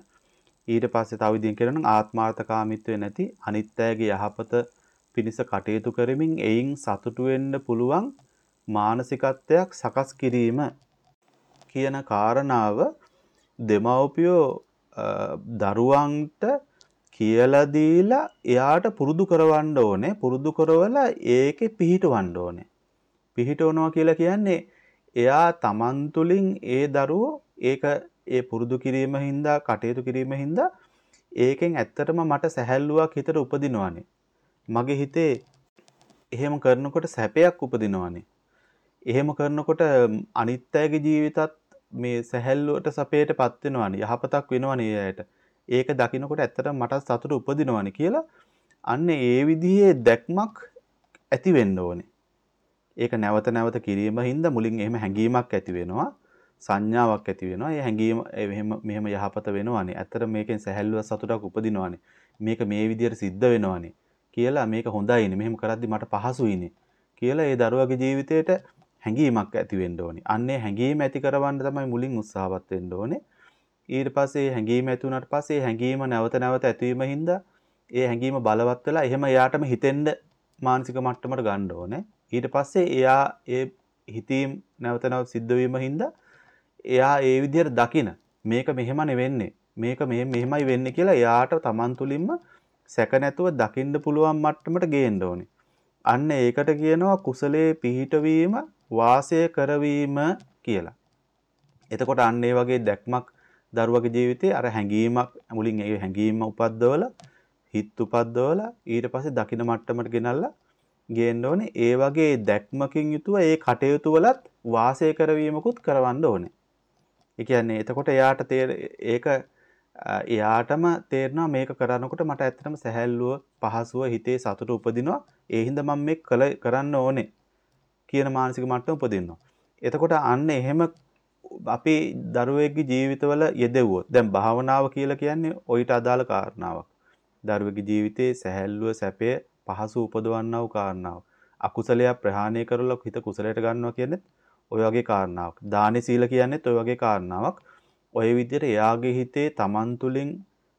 ඊට පස්සේ තව විදිහකින් කියනවා නම් ආත්මාර්ථකාමීත්වය නැති අනිත්‍යයේ යහපත පිණිස කටයුතු කරමින් එයින් සතුටු වෙන්න පුළුවන් මානසිකත්වයක් සකස් කිරීම කියන කාරණාව දෙමව්පියෝ දරුවන්ට කියලා දීලා එයාට පුරුදු කරවන්න ඕනේ. පුරුදු කරවලා ඒකේ පිහිටවන්න ඕනේ. පිහිටවනවා කියලා කියන්නේ එයා තමන් තුළින් ඒ දරුවෝ ඒක ඒ පුරුදු කිරීම හින්දා කටයුතු කිරීම හින්දා ඒකෙන් ඇත්තටම මට සැහැල්ලුවක් හිතට උපදිනවානේ. මගේ හිතේ එහෙම කරනකොට සැපයක් උපදිනවානේ. එහෙම කරනකොට අනිත් අයගේ ජීවිතත් මේ සැහැල්ලුවට සපේටපත් වෙනවානේ. යහපතක් වෙනවානේ එයාට. ඒක දකිනකොට ඇත්තටම මට සතුට උපදිනවානේ කියලා අන්න ඒ විදිහේ දැක්මක් ඇති වෙන්න ඕනේ. ඒක නැවත නැවත කිරීම හින්දා මුලින් එහෙම හැඟීමක් ඇති වෙනවා. සංඥාවක් ඇති වෙනවා. ඒ හැඟීම මෙහෙම මෙහෙම යහපත වෙනවානේ. ඇත්තට මේකෙන් සැහැල්ලුව සතුටක් උපදිනවානේ. මේක මේ විදිහට සිද්ධ වෙනවානේ කියලා මේක හොඳයිනේ. මෙහෙම කරද්දි මට පහසුයිනේ කියලා ඒ දරුවගේ ජීවිතේට හැඟීමක් ඇති වෙන්න ඕනේ. අන්නේ හැඟීම ඇති කරවන්න තමයි මුලින් උත්සාහවත් වෙන්න ඕනේ. ඊට පස්සේ හැඟීම ඇති වුණාට පස්සේ හැඟීම නැවත නැවත ඇතිවීම හින්දා ඒ හැඟීම බලවත් වෙලා එහෙම එයාටම හිතෙන්න මානසික මට්ටමට ගන්න ඕනේ. ඊට පස්සේ එයා ඒ හිතීම් නැවත නැවත සිද්ධ වීම හින්දා එයා ඒ විදිහට දකින මේක මෙහෙම වෙන්නේ මේක මේ මෙහෙමයි වෙන්නේ කියලා එයාට Taman තුලින්ම සැක නැතුව දකින්න පුළුවන් මට්ටමට ගේන්න ඕනේ. අන්න ඒකට කියනවා කුසලයේ පිහිටවීම වාසය කරවීම කියලා. එතකොට අන්න ඒ වගේ දැක්මක් දරුවගේ ජීවිතේ අර හැඟීමක් මුලින් ඒ හැඟීම උපද්දවලා හිත උපද්දවලා ඊට පස්සේ දකින මට්ටමට ගෙනල්ලා ගේන්න ඕනේ. ඒ වගේ දැක්මකින් යුතුව ඒ කටයුතු වලත් වාසය කරවීමකුත් කරවන්න ඕනේ. ඒ කියන්නේ එතකොට එයාට ඒක එයාටම තේරෙනවා මේක කරනකොට මට ඇත්තටම සැහැල්ලුව පහසුව හිතේ සතුට උපදිනවා. ඒ හින්දා මම මේක කරන්න ඕනේ කියන මානසික මට්ටම උපදිනවා. එතකොට අන්න එහෙම අපි දරුවෙක්ගේ ජීවිතවල යෙදෙව්වොත් දැන් භාවනාව කියලා කියන්නේ ඔయిత අදාළ කාරණාවක්. දරුවෙක්ගේ ජීවිතේ සැහැල්ලුව සැපය පහසු උපදවන්නා වූ කාරණාවක්. අකුසලයක් ප්‍රහාණය කරලා හිත කුසලයට ගන්නවා කියන්නේ ඔය වගේ කාරණාවක්. දානි සීල කියන්නේත් ඔය වගේ කාරණාවක්. ඔය විදිහට එයාගේ හිතේ Taman තුලින්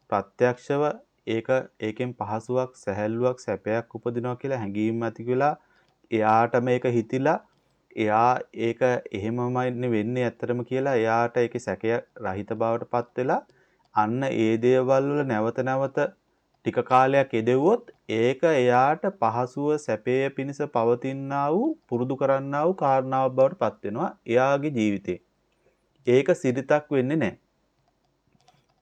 ප්‍රත්‍යක්ෂව ඒක ඒකෙන් පහසුවක් සැහැල්ලුවක් සැපයක් උපදිනවා කියලා හැඟීම් ඇති වෙලා එයාට මේක හිතිලා එයා ඒක එහෙමමයි වෙන්නේ ඇත්තටම කියලා එයාට ඒකේ සැකය රහිත බවට පත් වෙලා අන්න ඒ දේවල් වල නැවත නැවත ටික කාලයක් යෙදෙව්වොත් ඒක එයාට පහසුව සැපේ පිණිස පවතිනා වූ පුරුදු කරන්නා වූ කාරණාවක් බවට පත් වෙනවා එයාගේ ජීවිතේ. ඒක සිරිතක් වෙන්නේ නැහැ.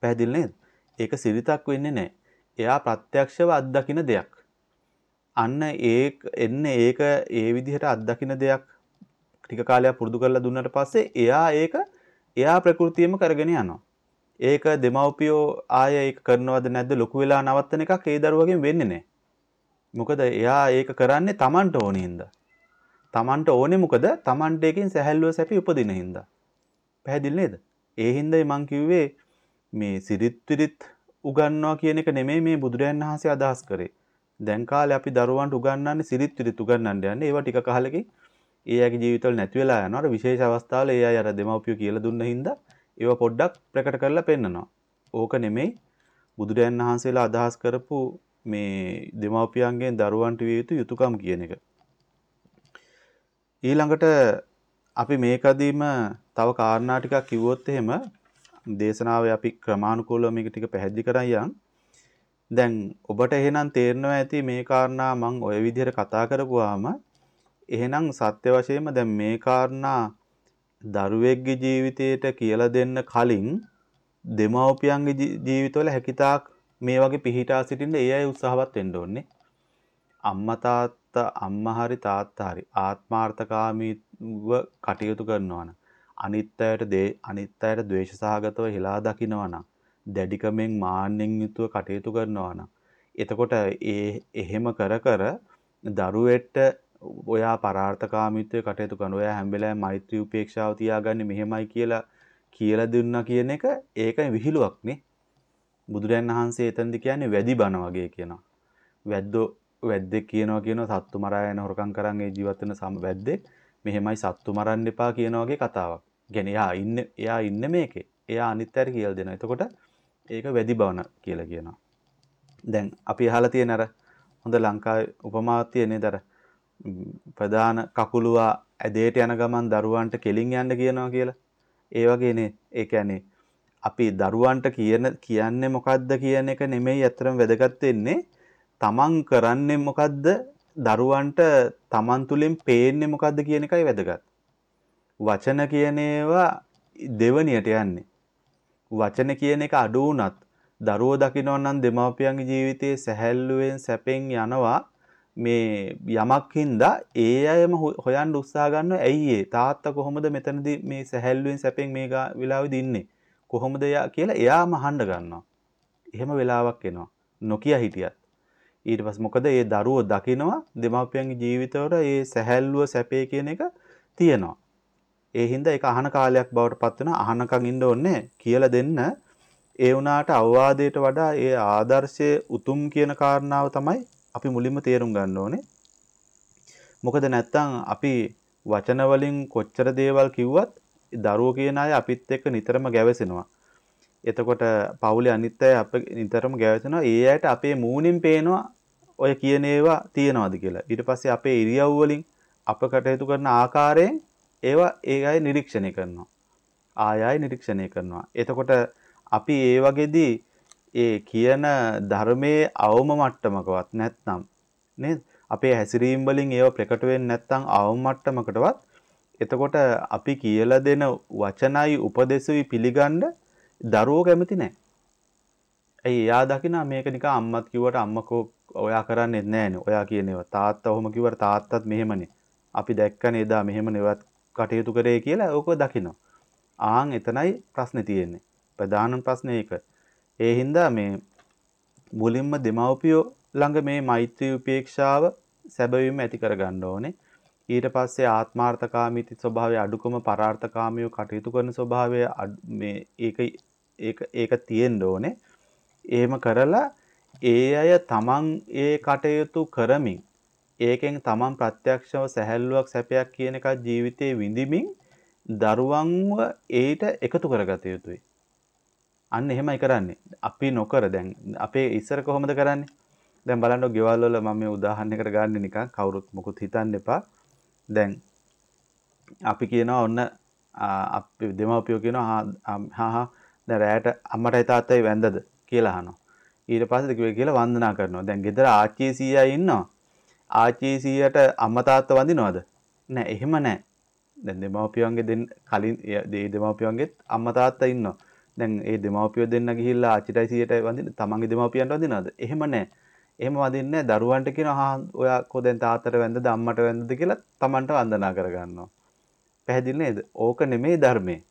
පැහැදිලි නේද? ඒක සිරිතක් වෙන්නේ නැහැ. එයා ප්‍රත්‍යක්ෂව අත්දකින දෙයක්. අන්න ඒක එන්නේ ඒක ඒ විදිහට අත්දකින දෙයක් ටික කාලයක් පුරුදු කරලා දුන්නාට පස්සේ එයා ඒක එයා ප්‍රകൃතියම කරගෙන යනවා. ඒක දෙමව්පියෝ ආය ඒක කරනවද නැද්ද ලොකු වෙලා නවත්තන එකක් ඒ දරුවගෙන් වෙන්නේ නැහැ. මොකද එයා ඒක කරන්නේ Tamanට ඕනේ හින්දා. Tamanට ඕනේ මොකද? Tamanට එකෙන් සැහැල්ලුව සැපි උපදින හින්දා. පැහැදිලි නේද? ඒ හින්දායි මං කිව්වේ මේ සිරිත් විරිත් උගන්නවා කියන එක නෙමෙයි මේ බුදුරයන් වහන්සේ අදහස් කරේ. දැන් කාලේ අපි දරුවන්ට උගන්වන්නේ සිරිත් විරිත් උගන්වන්න යන්නේ. ඒවා ටික කාලෙකින් ඒ අයගේ ජීවිතවල නැති වෙලා යනවා. අර විශේෂ අවස්ථාවල ඒ අය අර දෙමව්පියෝ කියලා දුන්න හින්දා ඒවා පොඩ්ඩක් ප්‍රකට කරලා පෙන්නනවා. ඕක නෙමෙයි බුදුරයන් වහන්සේලා අදහස් කරපු මේ දෙමව්පියන්ගෙන් දරුවන්ට විය යුතු යුතුයකම් කියන එක. ඊළඟට අපි මේකදීම තව කාරණා ටිකක් කිව්වොත් එහෙම දේශනාවේ අපි ක්‍රමානුකූලව මේක ටික පැහැදිලි කරන් යන්. දැන් ඔබට එහෙනම් තේරෙනවා ඇති මේ කාරණා මම ওই විදිහට කතා කරපුවාම එහෙනම් සත්‍ය වශයෙන්ම දැන් මේ කාරණා දරුවෙක්ගේ ජීවිතයට කියලා දෙන්න කලින් දෙමව්පියන්ගේ ජීවිතවල හැකිතාක් මේ වගේ පිහිටා සිටින්න ඒ අය උත්සාහවත් වෙන්න ඕනේ. අම්මා තාත්තා අම්මා හරි තාත්තා හරි ආත්මාර්ථකාමීව කටයුතු කරනවා නම් අනිත් අයට දේ අනිත් අයට ද්වේෂ සහගතව හිලා දකිනවා නම් දැඩිකමෙන් මාන්නෙන් යුතුව කටයුතු කරනවා නම් එතකොට ඒ එහෙම කර කර දරුවෙට ඔයා පරාර්ථකාමීත්වයේ කටයුතු කරන ඔයා හැම වෙලාවෙම මෛත්‍රී උපේක්ෂාව තියාගන්නේ මෙහෙමයි කියලා කියලා දුන්නා කියන එක ඒක විහිළුවක් නේ. බුදුරයන් වහන්සේ එතනදි කියන්නේ වැඩි බණ වගේ කියනවා. වැද්දෝ වැද්දෙක් කියනවා කියනවා සත්තු මරා යන හොරකම් කරන් ඒ ජීවත් වෙන සම වැද්දෙක් මෙහෙමයි සත්තු මරන්න එපා කියන වගේ කතාවක්. කියන්නේ එයා ඉන්නේ එයා ඉන්නේ මේකේ. එයා අනිත් අයට කියලා දෙනවා. එතකොට ඒක වැඩි බවන කියලා කියනවා. දැන් අපි අහලා තියෙන අර හොඳ ලංකාවේ උපමාවක් තියෙනේද අර ප්‍රධාන කකුලුවා ඇදේට යන ගමන් දරුවන්ට කෙලින් යන්න කියනවා කියලා. ඒ වගේනේ ඒ කියන්නේ අපි දරුවන්ට කියන කියන්නේ මොකද්ද කියන එක නෙමෙයි අතරම වැදගත් වෙන්නේ තමන් කරන්නේ මොකද්ද දරුවන්ට තමන් තුලින් පේන්නේ මොකද්ද කියන එකයි වැදගත්. වචන කියන ඒවා දෙවනියට යන්නේ. වචන කියන එක අඩු වුණත් දරුවෝ දකින්න නම් දෙමාපියන්ගේ ජීවිතයේ සැහැල්ලුවෙන් සැපෙන් යනවා මේ යමක් හින්දා ඒ අයම හොයන්න උත්සාහ ගන්නවා. ඇයි ඒ? තාත්තා කොහොමද මෙතනදී මේ සැහැල්ලුවෙන් සැපෙන් මේ වෙලාවෙදි ඉන්නේ? කොහොමද යා කියලා එයාම අහන්න ගන්නවා. එහෙම වෙලාවක් එනවා. නොකිය හිටියත්. ඊට පස්සේ මොකද? ඒ දරුවෝ දකිනවා දෙමාපියන්ගේ ජීවිතවල ඒ සැහැල්ලුව සැපේ කියන එක තියෙනවා. ඒ හින්දා ඒක අහන කාලයක් බවට පත් වෙනවා. අහනකම් ඉන්න ඕනේ කියලා දෙන්න. ඒ වුණාට අවවාදයට වඩා ඒ ආදර්ශයේ උතුම් කියන කාරණාව තමයි අපි මුලින්ම තේරුම් ගන්න ඕනේ. මොකද නැත්තම් අපි වචන වලින් කොච්චර දේවල් කිව්වත් දරුවෝ කියන අය අපිත් එක්ක නිතරම ගැවසෙනවා. එතකොට පවුලේ අනිත් අය අප නිතරම ගැවසෙනවා. ඒ අයට අපේ මූණින් පේනවා ඔය කියන ඒවා තියනවාද කියලා. ඊට පස්සේ අපේ ඉරියව් වලින් අප කටයුතු කරන ආකාරයෙන් ඒවා ඒ අය නිරීක්ෂණය කරනවා. ආය ආය නිරීක්ෂණය කරනවා. එතකොට අපි ඒ වගේදී ඒ කියන ධර්මයේ අවම මට්ටමකවත් නැත්නම් නේද? අපේ හැසිරීම් වලින් ඒව ප්‍රකට වෙන්නේ නැත්නම් අවම මට්ටමකටවත් එතකොට අපි කියලා දෙන වචනයි උපදේශුයි පිළිගන්න දරුවෝ කැමති නැහැ. ඇයි එයා දකිනා මේක නිකන් අම්මත් කිව්වට අම්මකෝ ඔයා කරන්නේ නැහැනේ. ඔයා කියන ඒවා තාත්තා ඔහොම කිව්වට තාත්තත් මෙහෙමනේ. අපි දැක්කනේ එදා මෙහෙමනේ ඒවත් කටයුතු කරේ කියලා ඕක දකිනවා. ආන් එතනයි ප්‍රශ්නේ තියෙන්නේ. ප්‍රධානම ප්‍රශ්නේ ඒක. ඒ හින්දා මේ මුලින්ම දෙමව්පියෝ ළඟ මේ මෛත්‍රී උපේක්ෂාව සැබවින්ම ඇති කරගන්න ඕනේ. ඊට පස්සේ ආත්මාර්ථකාමීති ස්වභාවය අඩුකම පරාර්ථකාමීව කටයුතු කරන ස්වභාවය මේ ඒක ඒක ඒක තියෙන්න ඕනේ. එහෙම කරලා ඒ අය තමන් ඒ කටයුතු කරමින් ඒකෙන් තමන් ප්‍රත්‍යක්ෂව සැහැල්ලුවක් සැපයක් කියන එකක් ජීවිතේ විඳිමින් දරුවන්ව ඒට එකතු කරගත යුතුයි. අන්න එහෙමයි කරන්නේ. අපි නොකර දැන් අපේ ඉස්සර කොහොමද කරන්නේ? දැන් බලන්න ගෙවල් වල මම මේ උදාහරණයකට ගන්න නිකන් කවුරුත් මොකුත් හිතන්න එපා. දැන් අපි කියනවා ඔන්න අපි දෙමව්පියෝ කියනවා හා හා දැන් රැයට අම්මටයි තාත්තයි වැඳද කියලා අහනවා. ඊට පස්සේ කිව්වේ කියලා වන්දනා කරනවා. දැන් ගෙදර ආච්චි සීයා ඉන්නවා. ආච්චි සීයට අම්මා තාත්තා වඳිනවද? නෑ එහෙම නෑ. දැන් දෙමව්පියන්ගේ දෙන්න කලින් දෙමව්පියන්ගෙත් අම්මා තාත්තා ඉන්නවා. දැන් ඒ දෙමව්පියෝ දෙන්න ගිහිල්ලා ආච්චිටයි සීයටයි වඳින්න තමන්ගේ දෙමව්පියන්ට වඳිනවද? එහෙම නැහැ. එහෙම වඳින්නේ දරුවන්ට කියනවා හා ඔයා කො දැන් තාත්තට වැඳද අම්මට වැඳද කියලා තමන්ට වන්දනා කරගන්නවා. පැහැදිලි නේද? ඕක නෙමෙයි ධර්මයේ.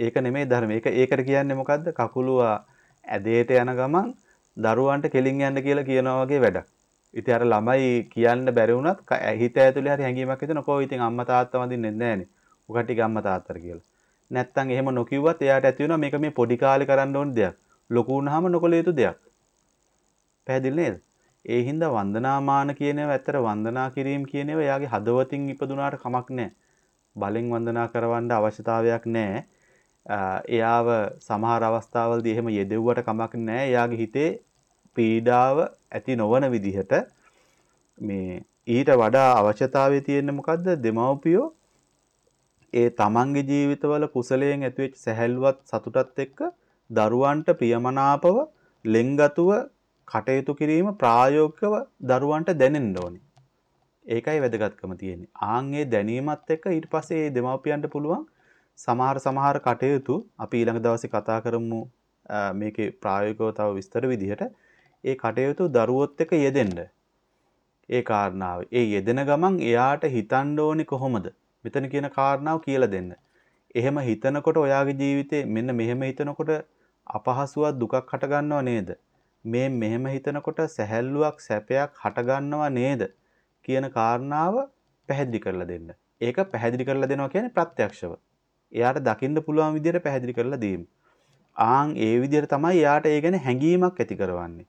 ඒක නෙමෙයි ධර්මය. ඒක ඒකට කියන්නේ මොකද්ද? කකුලුවා ඇදේට යන ගමන් දරුවන්ට කෙලින් යන්න කියලා කියනවා වගේ වැඩක්. ඉතින් අර ළමයි කියන්න බැරි වුණත් හිත ඇතුලේ හරි හැඟීමක් හිතෙන කොහොම ඉතින් අම්මා තාත්තා වඳින්නේ නැහනේ. උකටිගේ අම්මා තාත්තට කියලා. නැත්තම් එහෙම නොකිව්වත් එයාට ඇති වෙනවා මේක මේ පොඩි කාලේ කරන්න ඕන දෙයක්. ලොකු වුණාම නොකළ යුතු දෙයක්. පැහැදිලි නේද? ඒ හින්දා වන්දනාමාන කියනව ඇත්තට වන්දනා කිරීම කියනව එයාගේ හදවතින් ඉපදුනාට කමක් නැහැ. බලෙන් වන්දනා කරවන්න අවශ්‍යතාවයක් නැහැ. එයාව සමහර අවස්ථාවලදී එහෙම යෙදෙව්වට කමක් නැහැ. එයාගේ හිතේ පීඩාව ඇති නොවන විදිහට මේ ඊට වඩා අවශ්‍යතාවය තියෙන්නේ මොකද්ද? දෙමව්පියෝ ඒ තමන්ගේ ජීවිතවල කුසලයෙන් ඇතිවෙච්ච සැහැල්ලුවත් සතුටත් එක්ක දරුවන්ට ප්‍රියමනාපව ලෙන්ගතුව කටයුතු කිරීම ප්‍රායෝගිකව දරුවන්ට දැනෙන්න ඕනේ. ඒකයි වැදගත්කම තියෙන්නේ. ආන් ඒ දැනීමත් එක්ක ඊට පස්සේ මේ දෙමව්පියන්ට පුළුවන් සමහර සමහර කටයුතු අපි ඊළඟ දවසේ කතා කරමු මේකේ ප්‍රායෝගිකව තව විස්තර විදිහට ඒ කටයුතු දරුවොත් එක්ක යෙදෙන්න. ඒ කාරණාව. ඒ යෙදෙන ගමන් එයාට හිතන්න ඕනේ කොහොමද? මෙතන කියන කාරණාව කියලා දෙන්න. එහෙම හිතනකොට ඔයාගේ ජීවිතේ මෙන්න මෙහෙම හිතනකොට අපහසුවක් දුකක් හටගන්නව නේද? මේ මෙහෙම හිතනකොට සැහැල්ලුවක් සැපයක් හටගන්නව නේද? කියන කාරණාව පැහැදිලි කරලා දෙන්න. ඒක පැහැදිලි කරලා දෙනවා කියන්නේ ප්‍රත්‍යක්ෂව. එයාට දකින්න පුළුවන් විදිහට පැහැදිලි කරලා දීම. ආන් ඒ විදිහට තමයි එයාට ඒ ගැන හැඟීමක් ඇති කරවන්නේ.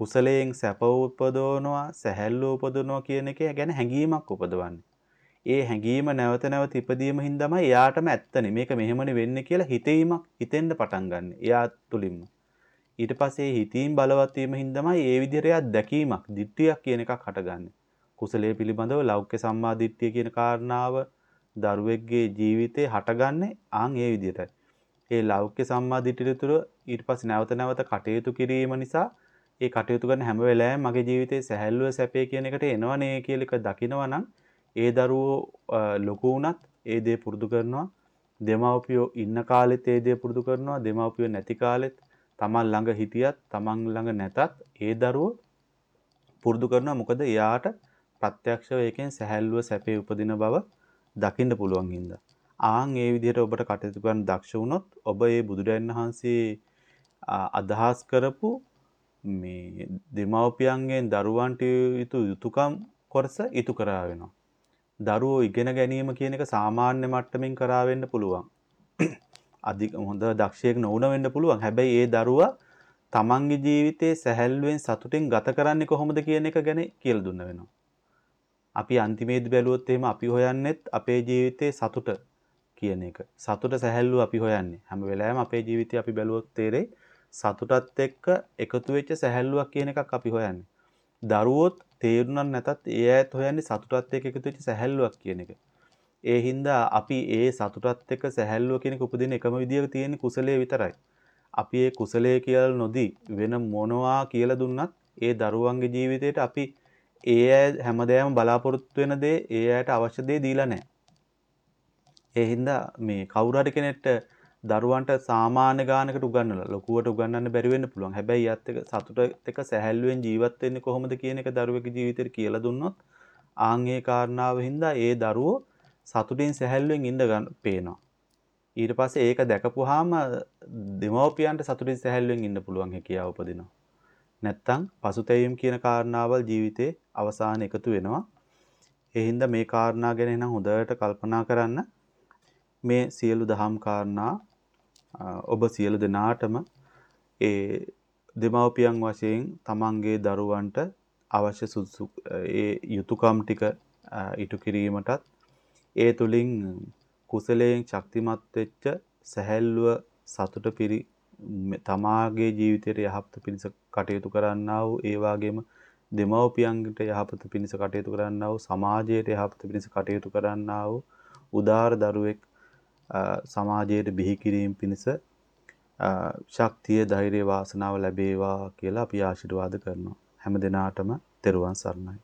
කුසලයෙන් සැප උපදවනවා, සැහැල්ලුව උපදවනවා කියන එක ගැන හැඟීමක් උපදවන්නේ. ඒ හැඟීම නැවත නැවත ඉපදීම හින්දාමයි එයාටම ඇත්තනේ මේක මෙහෙමනේ වෙන්නේ කියලා හිතීමක් හිතෙන්න පටන් ගන්න. එයා තුලින්ම. ඊට පස්සේ හිතීම් බලවත් වීම හින්දාමයි ඒ විදිහට එයා දැකීමක්, දිට්ඨියක් කියන එකක් හටගන්නේ. කුසලයේ පිළිබඳව ලෞකික සම්මා දිට්ඨිය කියන කාරණාව දරුවෙක්ගේ ජීවිතේ හටගන්නේ ආන් ඒ විදිහටයි. ඒ ලෞකික සම්මා දිට්ඨිය තුළ ඊට පස්සේ නැවත නැවත කටයුතු කිරීම නිසා ඒ කටයුතු කරන හැම වෙලාවෙම මගේ ජීවිතේ සැහැල්ලුව සැපේ කියන එකට එනවනේ කියලා එක දකිනවා නම් ඒ දරුවෝ ලොකු වුණත් ඒ දේ පුරුදු කරනවා. දෙමව්පියෝ ඉන්න කාලෙත් ඒ දේ පුරුදු කරනවා. දෙමව්පියෝ නැති කාලෙත් තමන් ළඟ හිටියත් තමන් ළඟ නැතත් ඒ දරුවෝ පුරුදු කරනවා. මොකද එයාට ප්‍රත්‍යක්ෂව ඒකෙන් සැහැල්ලුව සැපේ උපදින බව දකින්න පුළුවන් හින්දා. ආන් ඒ විදිහට ඔබට කටයුතු කරන්න දක්ෂ වුණොත් ඔබ ඒ බුදුරජාණන් වහන්සේ අදහස් කරපු මේ දෙමව්පියන්ගෙන් දරුවන්ට යුතු යුතුයකම් කොටස ඉටු කරා වෙනවා. දරුවෝ ඉගෙන ගැනීම කියන එක සාමාන්‍ය මට්ටමින් කරා වෙන්න පුළුවන්. අධික හොඳ දක්ෂයෙක් නොවුන වෙන්න පුළුවන්. හැබැයි ඒ දරුවා තමන්ගේ ජීවිතේ සැහැල්ලුවෙන් සතුටින් ගත කරන්නේ කොහොමද කියන එක ගැන කියලා දුන්න වෙනවා. අපි අන්තිමේදී බැලුවොත් එහෙම අපි හොයන්නෙත් අපේ ජීවිතේ සතුට කියන එක. සතුට සැහැල්ලුව අපි හොයන්නේ. හැම වෙලාවෙම අපේ ජීවිතේ අපි බැලුවොත් තේරෙයි සතුටත් එක්ක එකතු වෙච්ච සැහැල්ලුවක් කියන එකක් අපි හොයන්නේ. දරුවොත් තේරුණක් නැතත් ඒ ඇත් හොයන්නේ සතුටත් එක්ක එකතු වෙච්ච සැහැල්ලුවක් කියන එක. ඒ හින්දා අපි ඒ සතුටත් එක්ක සැහැල්ලුව කියන එක උපදින එකම විදියක තියෙන කුසලයේ විතරයි. අපි ඒ කුසලයේ කියලා නොදී වෙන මොනවා කියලා දුන්නත් ඒ දරුවන්ගේ ජීවිතේට අපි ඒ අය හැමදේම බලාපොරොත්තු වෙන දේ ඒ අයට අවශ්‍ය දේ දීලා නැහැ. ඒ හින්දා මේ කවුරු හරි කෙනෙක්ට දරුවන්ට සාමාන්‍ය ගානකට උගන්වලා ලොකුවට උගන්වන්න බැරි වෙන්න පුළුවන්. හැබැයි ඊයත් එක සතුට එක සැහැල්ලුවෙන් ජීවත් වෙන්නේ කොහොමද කියන එක දරුවෙකුගේ ජීවිතේට කියලා දුන්නොත් ආන් ඒ කාරණාව හින්දා ඒ දරුවෝ සතුටින් සැහැල්ලුවෙන් ඉඳ ගන්න පේනවා. ඊට පස්සේ ඒක දැකපුවාම දෙමව්පියන්ට සතුටින් සැහැල්ලුවෙන් ඉන්න පුළුවන් හැකියාව උපදිනවා. නැත්තම් පසුතැවීම් කියන කාරණාවල් ජීවිතේ අවසාන එකතු වෙනවා. ඒ හින්දා මේ කාරණා ගැන නම් හොඳට කල්පනා කරන්න. මේ සියලු දහම් කාරණා ඔබ සියලු දෙනාටම ඒ දෙමව්පියන් වශයෙන් තමන්ගේ දරුවන්ට අවශ්‍ය සුදුසු ඒ යුතුයකම් ටික ඉටු කිරීමටත් ඒ තුලින් කුසලයෙන් ශක්තිමත් වෙච්ච සැහැල්ලුව සතුට පිරි තමාගේ ජීවිතයට යහපත පිණිස කටයුතු කරන්නා වූ ඒ වගේම දෙමව්පියන්ට යහපත පිණිස කටයුතු කරන්නා වූ සමාජයට යහපත පිණිස කටයුතු කරන්නා වූ උදාර දරුවෙක් සමාජයට බිහි කිරීම පිණිස ශක්තිය ධෛර්ය වාසනාව ලැබේවා කියලා අපි ආශිර්වාද කරනවා. හැම දිනාටම තෙරුවන් සරණයි.